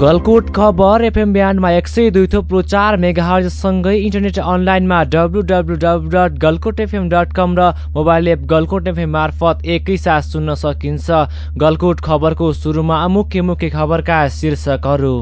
गलकोट खबर एफएम ब्यान्डमा एक सय दुई थोप्रो चार मेगाहरसँगै इन्टरनेट अनलाइनमा W W W dot Galkot FM dot com र मोबाइल एप गलकोट एफएम मार्फत एकैसाथ सुन्न सकिन्छ। गलकोट खबरको सुरुमा मुख्य मुख्य खबरका शीर्षकहरू।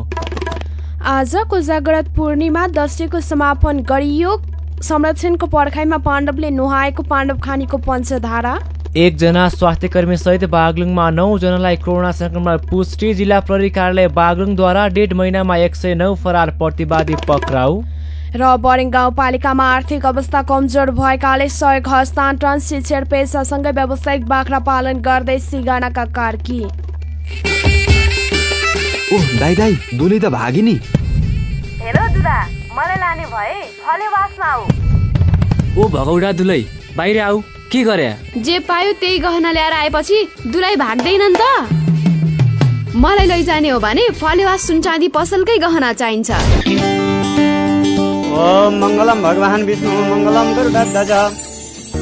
आज कोजाग्रत पूर्णिमा दसैँको समापन गरियो। संरक्षणको पर्खाइमा पाण्डवले नुहाएको पाण्डव खानीको पञ्चधारा। एकजना स्वास्थ्य सहित बागलुङमा नौजनालाई कोरोना संक्रमण पुष्टि। जिल्ला प्रहरी कार्यालय बागलुङद्वारा डेढ महिनामा एक सय नौ फरार प्रतिवादी पक्राउ। र बरेङ गाउँपालिकामा आर्थिक अवस्था कमजोर भएकाले सहयोग हस्तान्तरण शिक्षण पेसासँगै व्यावसायिक बाख्रा पालन गर्दै सिगानाका कार्की। ओह दाई दाई दुली त भागी नि हेलो दुदा मलाई लाने भए फले वासमा आऊ ओ भगौडा दुलै बाहिर आऊ। के गरे? जे पायो त्यही गहना ल्याएर आएपछि दुलाई भाग्दैनन् त। मलाई लैजाने हो भने फलेवा सुनचाँदी पसलकै गहना चाहिन्छ। मङ्गलम भगवान् विष्णु मङ्गलम गरुडध्वज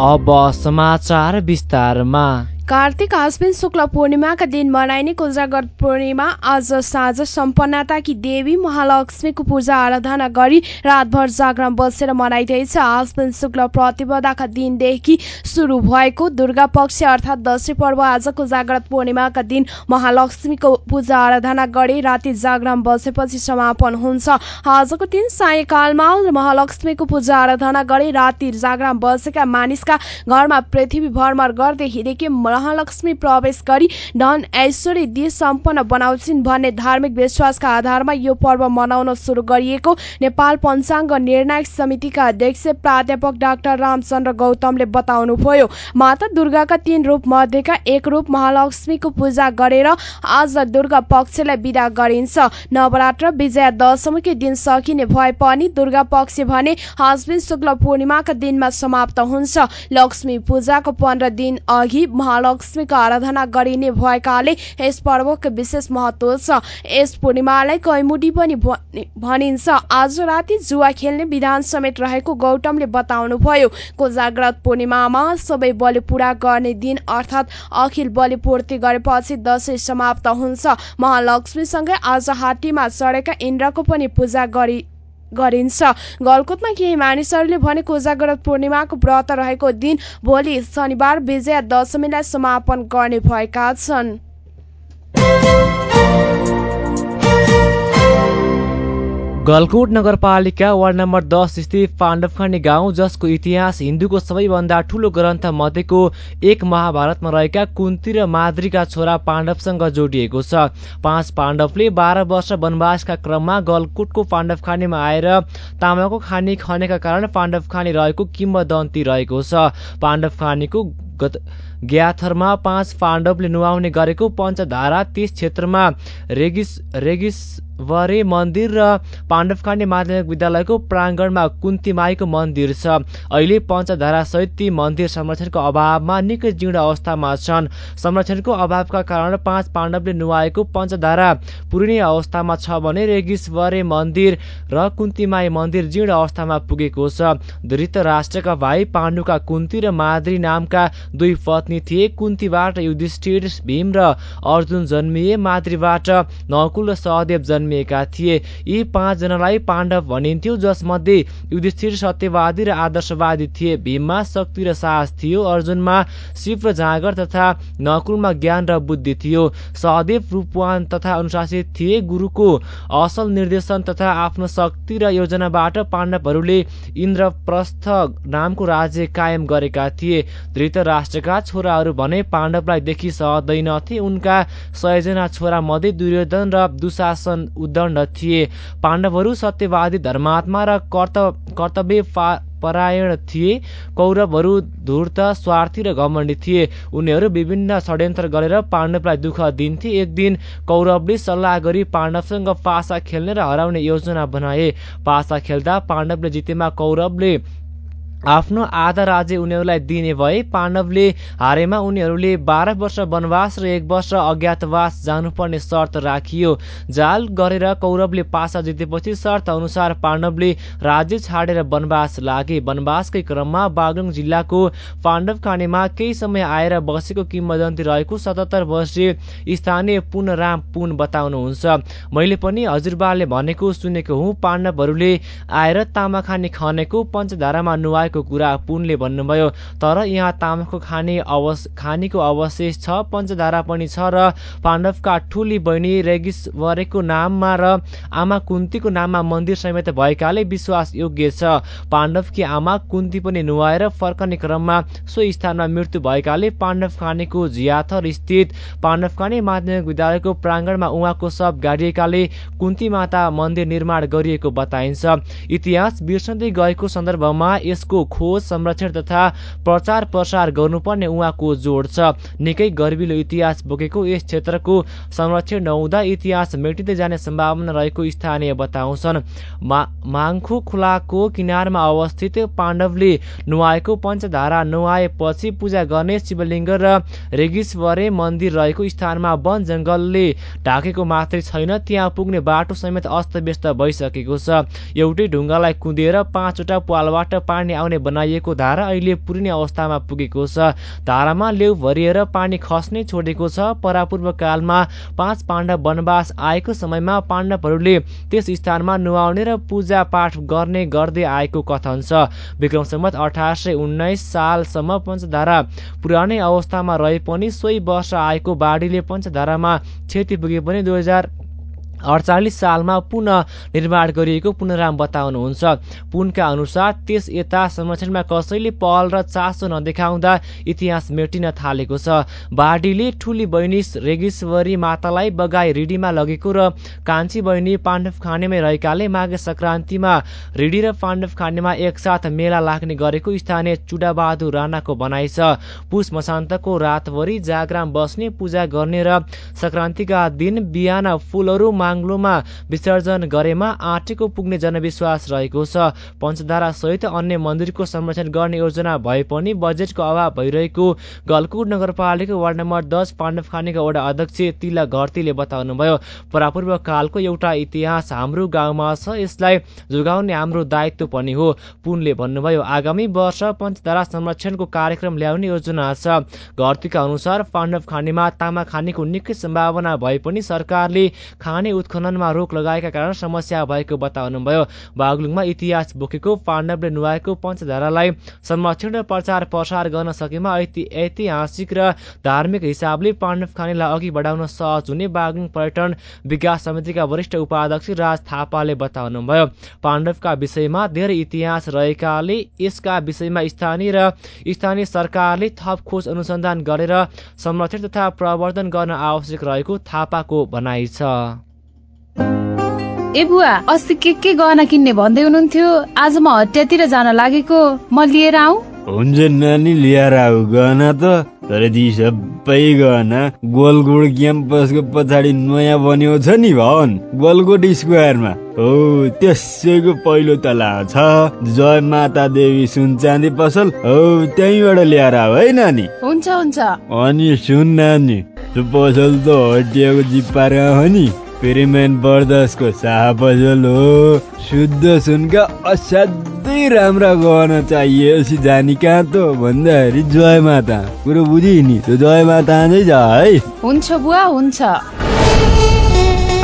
अब समाचार विस्तारमा। कार्तिक आश्विन शुक्ल पूर्णिमाका दिन मनाइने कोजागर पूर्णिमा आज साँझ सम्पन्नताकी देवी महालक्ष्मीको पूजा आराधना गरी रातभर जागरण बसेर मनाइँदैछ। आश्विन शुक्ल प्रतिपदाका दिनदेखि सुरु भएको दुर्गा पक्ष अर्थात् दसैँ पर्व आजको जागरण पूर्णिमाका दिन महालक्ष्मीको पूजा आराधना गरी राति जागरण बसेपछि समापन हुन्छ। आजको दिन सायकालमा महालक्ष्मीको पूजा आराधना गरी राति जागरण बसेका मानिसका घरमा पृथ्वी भ्रमण गर्दै हिँडेकी महालक्ष्मी प्रवेश गरी धन ऐश्वर्य दिए सम्पन्न बनाउँछिन् भन्ने धार्मिक विश्वासका आधारमा यो पर्व मनाउन सुरु गरिएको नेपाल पञ्चाङ्ग निर्णायक समितिका अध्यक्ष प्राध्यापक डाक्टर रामचन्द्र गौतमले बताउनुभयो। माता दुर्गाका तीन रूप मध्येका एक रूप महालक्ष्मीको पूजा गरेर आज दुर्गा पक्षलाई विदा गरिन्छ। नवरात्र विजया दशमीकै दिन सकिने भए पनि दुर्गा पक्ष भने आश्विन शुक्ल पूर्णिमाका दिनमा समाप्त हुन्छ। लक्ष्मी पूजाको पन्ध्र दिन अघि महालक्ष्मी लक्ष्मीको आराधना गरिने भएकाले यस पर्वको विशेष महत्व छ। यस पूर्णिमालाई कैमुडी पनि भनिन्छ। आज राति जुवा खेल्ने विधान समेत रहेको गौतमले बताउनुभयो। कोजाग्रत पूर्णिमामा सबै बलि पूरा गर्ने दिन अर्थात् अखिल बलि पूर्ति गरेपछि दसैँ समाप्त हुन्छ। महालक्ष्मीसँगै आज हात्तीमा चढेका इन्द्रको पनि पूजा गरी गरिन्छ। गलकोटमा केही मानिसहरूले भने कोजागरत पूर्णिमाको व्रत रहेको दिन भोलि शनिबार विजया दशमीलाई समापन गर्ने भएका छन्। गलकोट नगरपालिका वार्ड नम्बर दस स्थित पाण्डवखण्डी गाउँ जसको इतिहास हिन्दूको सबैभन्दा ठूलो ग्रन्थ मध्येको एक महाभारतमा रहेका कुन्ती र माद्रीका छोरा पाण्डवसँग जोडिएको छ। पाँच पाण्डवले बाह्र वर्ष वनवासका क्रममा गलकोटको पाण्डव खानीमा आएर तामाको खानी खनेका कारण पाण्डव खानी रहेको किम्बदन्ती रहेको छ। पाण्डव खानीको ग्याथरमा पाँच पाण्डवले नुहाउने गरेको पञ्चधारा त्यस क्षेत्रमा रेगिस रेगिस वरे मन्दिर र पाण्डवखानी माध्यमिक विद्यालयको प्राङ्गणमा कुन्ती माईको मन्दिर छ। अहिले पञ्चधारा सहित ती मन्दिर संरक्षणको अभावमा निकै जीर्ण अवस्थामा छन्। संरक्षणको अभावका कारण पाँच पाण्डवले नुहाएको पञ्चधारा पुरिने अवस्थामा छ भने रेगिसवरे मन्दिर र कुन्तीमाई मन्दिर जीर्ण अवस्थामा पुगेको छ। धृत राष्ट्रका भाइ पाण्डुका कुन्ती र माद्री नामका दुई पत्नी थिए। कुन्तीबाट युधिष्ठिर भीम र अर्जुन जन्मिए। माद्रीबाट नकुल र सहदेव जन्मिएका थिए। यी पाँचजनालाई पाण्डव भनिन्थ्यो जसमध्ये युधिष्ठिर सत्यवादी र आदर्शवादी थिए। भीममा शक्ति र साहस थियो। अर्जुनमा शिव र जाँगर तथा नकुलमा ज्ञान र बुद्धि थियो। सहदेव रूपवान तथा अनुशासित थिए। गुरुको असल निर्देशन तथा आफ्नो शक्ति र योजनाबाट पाण्डवहरूले इन्द्रप्रस्थ नामको राज्य कायम गरेका थिए। धृतराष्ट्रका छोराहरू भने पाण्डवलाई देखि सहँदैनथे। उनका सयजना छोरा मध्ये दुर्योधन र दुशासन उद्दण्ड थिए। पाण्डवहरू सत्यवादी धर्मात्मा र कर्तव्य परायण थिए। कौरवहरू धूर्त स्वार्थी र घमण्डी थिए। उनीहरू विभिन्न षड्यन्त्र गरेर पाण्डवलाई दुःख दिन्थे। एक दिन कौरवले सल्लाह गरी पाण्डवसँग पासा खेल्ने र हराउने योजना बनाए। पासा खेल्दा पाण्डवले जितेमा कौरवले आफ्नो आधा राज्य उनीहरूलाई दिने भए पाण्डवले हारेमा उनीहरूले बाह्र वर्ष वनवास र एक वर्ष अज्ञातवास जानुपर्ने शर्त राखियो। जाल गरेर कौरवले पासा जितेपछि शर्त अनुसार पाण्डवले राज्य छाडेर वनवास लागे। वनवासकै क्रममा बागलुङ जिल्लाको पाण्डव खानेमा केही समय आएर बसेको किम्बदन्ती रहेको सतहत्तर वर्षीय स्थानीय पुन राम पुन बताउनुहुन्छ। मैले पनि हजुरबाले भनेको सुनेको हुँ पाण्डवहरूले आएर तामाखाने खनेको पञ्चधारामा नुहाए भएको कुरा पुनले भन्नुभयो तर यहाँ तामाको खाने अवश खानीको अवशेष छ पञ्चधारा पनि छ र पाण्डवका ठुली बहिनी रेगिसवरेको नाममा र आमा कुन्तीको नाममा मन्दिर समेत भएकाले विश्वास योग्य छ। पाण्डवकी आमा कुन्ती पनि नुहाएर फर्कने क्रममा सो स्थानमा मृत्यु भएकाले पाण्डव खानेको झियाथर स्थित पाण्डव खाने माध्यमिक विद्यालयको प्राङ्गणमा उहाँको सब गाडिएकाले कुन्ती माता मन्दिर निर्माण गरिएको बताइन्छ। इतिहास बिर्सँदै गएको सन्दर्भमा यसको खोज संरक्षण तथा प्रचार प्रसार गर्नुपर्ने उहाँको जोड छ। निकै गर्विलो इतिहास बोकेको यस क्षेत्रको संरक्षण नहुँदा इतिहास मेटिँदै जाने सम्भावना रहेको स्थानीय बताउँछन्। मा खोलाको किनारमा अवस्थित पाण्डवले नुहाएको पञ्चधारा नुहाएपछि पूजा गर्ने शिवलिङ्ग र रेगिसवरे मन्दिर रहेको स्थानमा वन जङ्गलले ढाकेको मात्रै छैन त्यहाँ पुग्ने बाटो समेत अस्तव्यस्त भइसकेको छ। एउटै ढुङ्गालाई कुदेर पाँचवटा पालबाट पानी बनाइएको धारा अहिले पुरिने अवस्थामा पुगेको छ। धारामा लेउ भरिएर पानी खस्ने छोडेको छ। परापूर्व कालमा पाँच पाण्डव वनवास आएको समयमा पाण्डवहरूले त्यस स्थानमा नुहाउने र पूजा पाठ गर्ने गर्दै आएको कथन छ। विक्रम सम्मत अठार सालसम्म पञ्चधारा पुरानै अवस्थामा रहे पनि सोही वर्ष आएको बाढीले पञ्चधारामा क्षति पुगे पनि दुई अडचालिस सालमा पुनः निर्माण गरिएको पुनराम बताउनुहुन्छ। पुनका अनुसार त्यस यता संरक्षणमा कसैले पहल र चासो नदेखाउँदा इतिहास मेटिन थालेको छ। बाढीले ठुली बहिनी रेगेश्वरी मातालाई बगाई रिडीमा लगेको र कान्छी बहिनी पाण्डव खानेमै रहेकाले माघे सङ्क्रान्तिमा रिडी र पाण्डव खानेमा एकसाथ मेला लाग्ने गरेको स्थानीय चुडाबहादुर राणाको भनाइ छ। पुष मसान्तको रातभरि जागराम बस्ने पूजा गर्ने र सङ्क्रान्तिका दिन बिहान फुलहरू माङ्लोमा विसर्जन गरेमा आँटेको पुग्ने जनविश्वास रहेको छ। पञ्चधारा सहित अन्य मन्दिरको संरक्षण गर्ने योजना भए पनि बजेटको अभाव भइरहेको गलकुट नगरपालिका वार्ड नम्बर दस पाण्डवखानीका वडा अध्यक्ष तिला घरतीले बताउनुभयो। परापूर्व कालको एउटा इतिहास हाम्रो गाउँमा छ। यसलाई जोगाउने हाम्रो दायित्व पनि हो पुनले भन्नुभयो। आगामी वर्ष पञ्चधारा संरक्षणको कार्यक्रम ल्याउने योजना छ। घरतीका अनुसार पाण्डव खानीमा तामा खानेको निकै सम्भावना भए पनि सरकारले खाने उत्खननमा रोक लगाएका कारण समस्या भएको बताउनुभयो। बागलुङमा इतिहास बोकेको पाण्डवले नुहाएको पञ्चधारालाई संरक्षण र प्रचार प्रसार गर्न सकेमा ऐतिहासिक र धार्मिक हिसाबले पाण्डव खानीलाई अघि बढाउन सहज हुने बागलुङ पर्यटन विकास समितिका वरिष्ठ उपाध्यक्ष राज थापाले बताउनुभयो। पाण्डवका विषयमा धेरै इतिहास रहेकाले यसका विषयमा स्थानीय र स्थानीय सरकारले थप खोज अनुसन्धान गरेर संरक्षण तथा प्रवर्धन गर्न आवश्यक रहेको थापाको भनाइ छ। ए बुवा अस्ति के के गहना किन्ने भन्दै हुनुहुन्थ्यो? आज म हटियातिर जान लागेको। म लिएर आऊ? हुन्छ नानी लिएर आऊ। गहना त तर ती सबै गहना गोलकोट क्याम्पसको पछाडि नयाँ बन्यो छ नि भवन। गोलकोट स्क्वायरमा। हो त्यसैको पहिलो तला छ। जय माता देवी सुन चाँदी पसल। हो त्यहीँबाट ल्याएर आऊ है नानी। हुन्छ हुन्छ। अनि सुन नानी त्यो पसल त हटिएको जिप्पार हो नि। पेरिमेन बर्दसको पसल हो शुद्ध सुनका असाध्यै राम्रा गहना चाहिएपछि जानी कहाँ त? भन्दाखेरि जय माता। कुरो बुझि नि त्यो जय माता नै है। हुन्छ बुवा हुन्छ।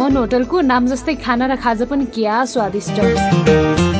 मन होटलको नाम जस्तै खाना र खाजा पनि क्या स्वादिष्ट।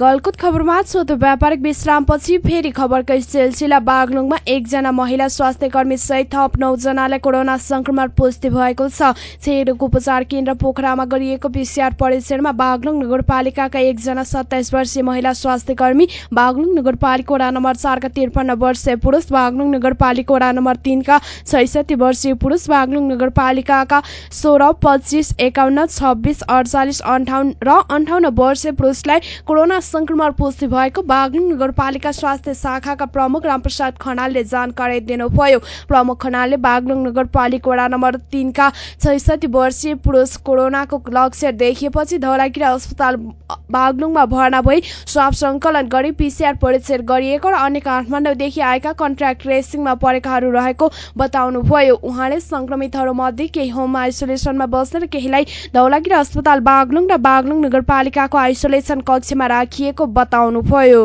गलकुट खबरमा छोटो व्यापारिक विश्रामपछि फेरि खबरको सिलसिला बागलुङमा एकजना महिला स्वास्थ्य कर्मी सहित थप नौजनालाई कोरोना संक्रमण पुष्टि भएको छ। छेरोको उपचार केन्द्र पोखरामा गरिएको पिसिआर परीक्षणमा बागलुङ नगरपालिकाका एकजना सत्ताइस वर्षीय महिला स्वास्थ्य कर्मी बागलुङ नगरपालिका वडा नम्बर चारका त्रिपन्न वर्षीय पुरुष बागलुङ नगरपालिका वडा नम्बर तिनका छैसठी वर्षीय पुरुष बागलुङ नगरपालिकाका सोह्र पच्चिस एकाउन्न छब्बिस अडचालिस अन्ठाउन्न र अन्ठाउन्न वर्षीय पुरुषलाई कोरोना संक्रमण पुष्टि भएको बागलुङ नगरपालिका स्वास्थ्य शाखाका प्रमुख रामप्रसाद खनालले जानकारी दिनुभयो। प्रमुख खनालले बागलुङ नगरपालिका वडा नम्बर तिनका छैसठी वर्षीय पुरुष कोरोनाको लक्षण देखिएपछि धौलागिरी अस्पताल बागलुङमा भर्ना भई स्वाब सङ्कलन गरी पिसिआर परीक्षण गरिएको र अन्य काठमाडौँदेखि आएका कन्ट्राक्ट ट्रेसिङमा परेकाहरू रहेको बताउनुभयो। उहाँले संक्रमितहरूमध्ये केही होम आइसोलेसनमा बस्ने र केहीलाई धौलागिरी अस्पताल बागलुङ र बागलुङ नगरपालिकाको आइसोलेसन कक्षमा राखिएको बताउनुभयो।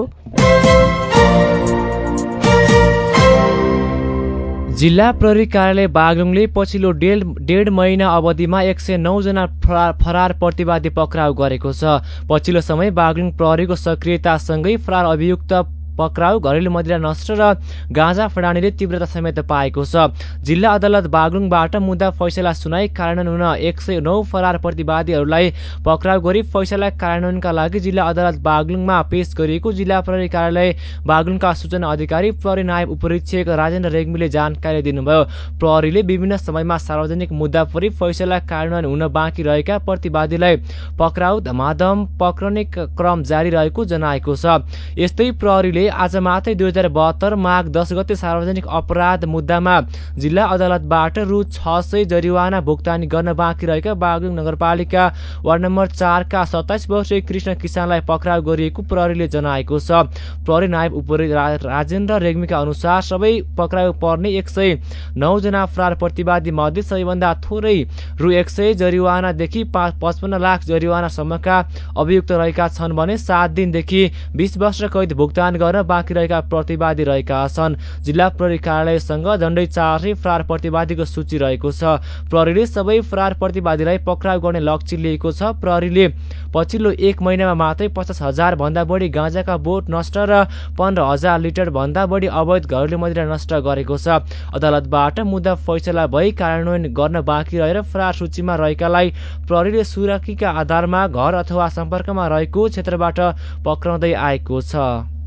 जिल्ला प्रहरी कार्यालय बागलुङले पछिल्लो डेढ डेढ महिना अवधिमा एक सय नौजना फरार फरार प्रतिवादी पक्राउ गरेको छ। पछिल्लो समय बागलुङ प्रहरीको सक्रियतासँगै फरार अभियुक्त पक्राउ घरेलु मदिरा नष्ट र गाँजा फडानीले तीव्रता समेत पाएको छ। जिल्ला अदालत बागलुङबाट मुद्दा फैसला सुनाई कार्यान्वयन हुन एक सय नौ फरार प्रतिवादीहरूलाई पक्राउ गरी फैसला कार्यान्वयनका लागि जिल्ला अदालत बागलुङमा पेश गरिएको जिल्ला प्रहरी कार्यालय बागलुङका सूचना अधिकारी प्रहरी नायब उपरीक्षक राजेन्द्र रेग्मीले जानकारी दिनुभयो। प्रहरीले विभिन्न समयमा सार्वजनिक मुद्दा परि फैसला कार्यान्वयन हुन बाँकी रहेका प्रतिवादीलाई पक्राउ धमाधम पक्रने क्रम जारी रहेको जनाएको छ। यस्तै प्रहरीले प्रहरीले आज मात्रै दुई हजार बहत्तर माघ दस गते सार्वजनिक अपराध मुद्दामा जिल्ला अदालतबाट रु छ सय जरिवाना भुक्तानी गर्न बाँकी रहेका बागलुङ नगरपालिका वार्ड नम्बर चारका सत्ताइस वर्षीय कृष्ण किसानलाई पक्राउ गरिएको प्रहरीले जनाएको छ। प्रहरी नायब उप राजेन्द्र रेग्मीका अनुसार सबै पक्राउ पर्ने एक सय नौजना फरार प्रतिवादी मध्ये सबैभन्दा थोरै रु एक सय जरिवानादेखि पचपन्न लाख जरिवानासम्मका अभियुक्त रहेका छन् भने सात दिनदेखि बिस वर्ष कैद भुक्तान गर्न बाँकी रहेका प्रतिवादी रहेका छन्। जिल्ला प्रहरी कार्यालयसँग झण्डै चार सय फरार प्रतिवादीको सूची रहेको छ। प्रहरीले सबै फरार प्रतिवादीलाई पक्राउ गर्ने लक्ष्य लिएको छ। प्रहरीले पछिल्लो एक महिनामा मात्रै पचास हजार भन्दा बढी गाँजाका बोट नष्ट र पन्ध्र हजार लिटर भन्दा बढी अवैध घरेलु मदिरा नष्ट गरेको छ। अदालतबाट मुद्दा फैसला भई कार्यान्वयन गर्न बाँकी रहेर फरार सूचीमा रहेकालाई प्रहरीले सुरक्षीका आधारमा घर अथवा सम्पर्कमा रहेको क्षेत्रबाट पक्राउँदै आएको छ।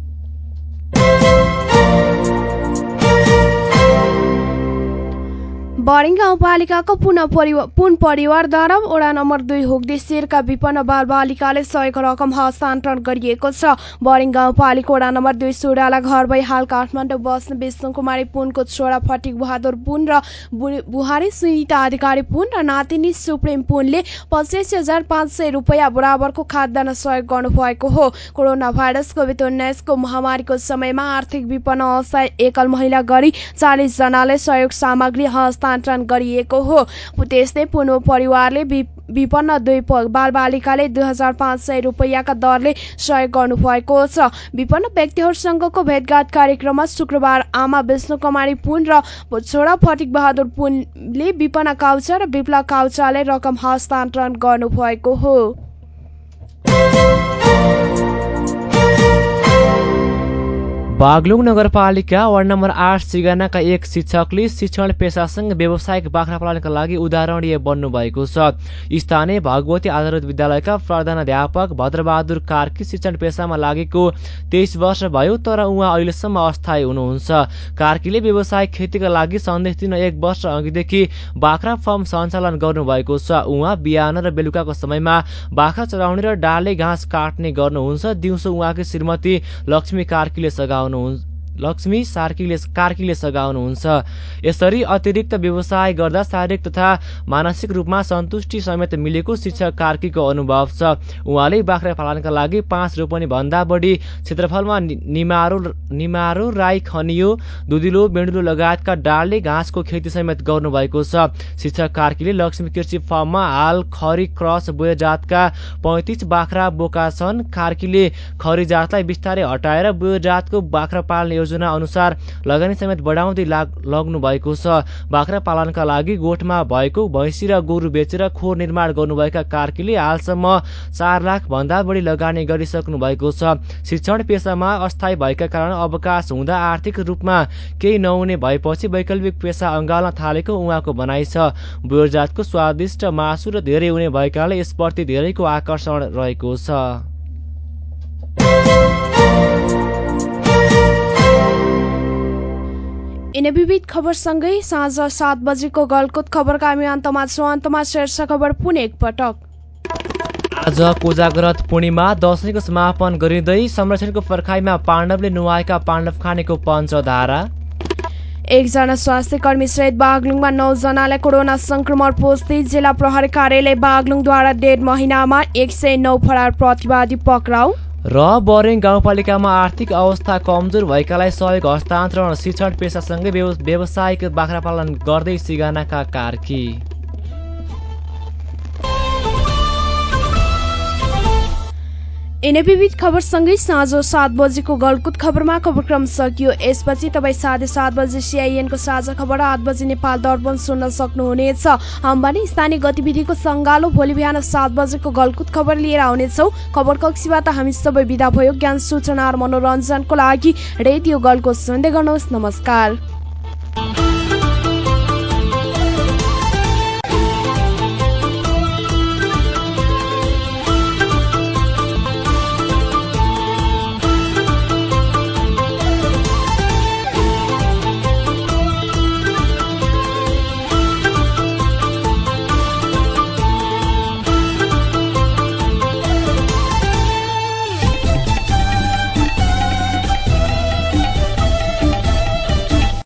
बरिङ गाउँपालिकाको पुनः परिवार पुन परिवारद्वारा वडा नम्बर दुई हुग्दी शेरका विपन्न बालबालिकाले सहयोग रकम हस्तान्तरण गरिएको छ। बरिङ गाउँपालिका वडा नम्बर दुई सोडाला घर भई हाल काठमाडौँ बस्ने विष्णु कुमारी पुनको छोरा फटिक बहादुर पुन र बुहारी सुनिता अधिकारी पुन र नातिनी सुप्रिम पुनले पचासी हजार पाँच सय रुपियाँ बराबरको खाद्यान्न सहयोग गर्नुभएको हो। कोरोना भाइरस कोभिड उन्नाइसको महामारीको समयमा आर्थिक विपन्न अवस्था एकल महिला गरी चालिसजनाले सहयोग सामग्री हस्तान्तरण हस्तान्तरण गरिएको हो। त्यस्तै पुनो परिवारले विपन्न दुई बालबालिकाले दुई हजार पाँच सय रुपियाँका दरले सहयोग गर्नुभएको छ। विपन्न व्यक्तिहरूसँगको भेटघाट कार्यक्रममा शुक्रबार आमा विष्णु कुमारी पुन र छोरा फटिक बहादुर पुनले विपन्न काउचा र विप्लव काउचाले रकम हस्तान्तरण गर्नुभएको हो। बागलुङ नगरपालिका वार्ड नम्बर आठ सिगानाका एक शिक्षकले शिक्षण पेसासँग व्यावसायिक बाख्रा पालनका लागि उदाहरणीय बन्नुभएको छ। स्थानीय भगवती आधारित विद्यालयका प्रधानाध्यापक भद्रबहादुर कार्की शिक्षण पेसामा लागेको तेइस वर्ष भयो तर उहाँ अहिलेसम्म अस्थायी हुनुहुन्छ। कार्कीले व्यावसायिक खेतीका लागि सन्देश दिन एक वर्ष अघिदेखि बाख्रा फार्म सञ्चालन गर्नुभएको छ। उहाँ बिहान र बेलुकाको समयमा बाख्रा चलाउने र डाले घाँस काट्ने गर्नुहुन्छ। दिउँसो उहाँकी श्रीमती लक्ष्मी कार्कीले सघाउ सघाउनुहुन्छ लक्ष्मी सार्कीले कार्कीले सघाउनुहुन्छ। यसरी अतिरिक्त व्यवसाय गर्दा शारीरिक तथा मानसिक रूपमा सन्तुष्टि समेत मिलेको शिक्षक कार्कीको अनुभव छ। उहाँले बाख्रा पालनका लागि पाँच रोपनी भन्दा बढी क्षेत्रफलमा निमारो निमारो राई खनियो दुधिलो बेडुलो लगायतका डाले घाँसको खेती समेत गर्नुभएको छ। शिक्षक कार्कीले लक्ष्मी कृषि फार्ममा हाल खरी क्रस बोय जातका पैँतिस बाख्रा बोका छन्। कार्कीले खरी जातलाई बिस्तारै हटाएर बोय जातको बाख्रा पाल्ने योजना अनुसार लगानी समेत बढाउँदै लग्नु भएको छ। बाख्रा पालनका लागि गोठमा भएको भैँसी र गोरु बेचेर खोर निर्माण गर्नुभएका कार्कीले हालसम्म चार लाख भन्दा बढी लगानी गरिसक्नु भएको छ। शिक्षण पेसामा अस्थायी भएका कारण अवकाश हुँदा आर्थिक रूपमा केही नहुने भएपछि वैकल्पिक पेसा अँगाल्न थालेको उहाँको भनाइ छ। बुयर जातको स्वादिष्ट मासु र धेरै हुने भएकाले यसप्रति धेरैको आकर्षण रहेको छ। यिनै विविध खबरसँगै साँझ सात बजेको गलकुत खबरका हामी अन्तमा छौँ। अन्तमा शीर्ष खबर पुनः एकपटक आज कोजाग्रत पूर्णिमा दशैंको समापन गरिँदै संरक्षणको पर्खाइमा पाण्डवले नुहाएका पाण्डव खानेको पञ्चधारा। एकजना स्वास्थ्य कर्मी सहित बागलुङमा नौजनालाई कोरोना संक्रमण पुष्टि जिल्ला प्रहरी कार्यालय बागलुङद्वारा डेढ महिनामा एक सय नौ फरार प्रतिवादी पक्राउ। र बरेङ गाउँपालिकामा आर्थिक अवस्था कमजोर भएकालाई सहयोग हस्तान्तरण शिक्षण पेसासँगै व्यावसायिक बाख्रा पालन गर्दै सिगानाका कार्की। विविध खबरसँगै साँझ सात बजेको गलकुत खबरमा खबरक्रम सकियो। यसपछि तपाईँ साढे सात बजे सिआइएनको साझा खबर आठ बजे नेपाल दर्पण सुन्न सक्नुहुनेछ। हामी स्थानीय गतिविधिको सङ्गालो भोलि बिहान सात बजेको गलकुत खबर लिएर आउनेछौँ। खबर कक्षीबाट हामी सबै विदा भयो। ज्ञान सूचना र मनोरञ्जनको लागि रेडियो गलको सुन्दै गर्नुहोस्। नमस्कार।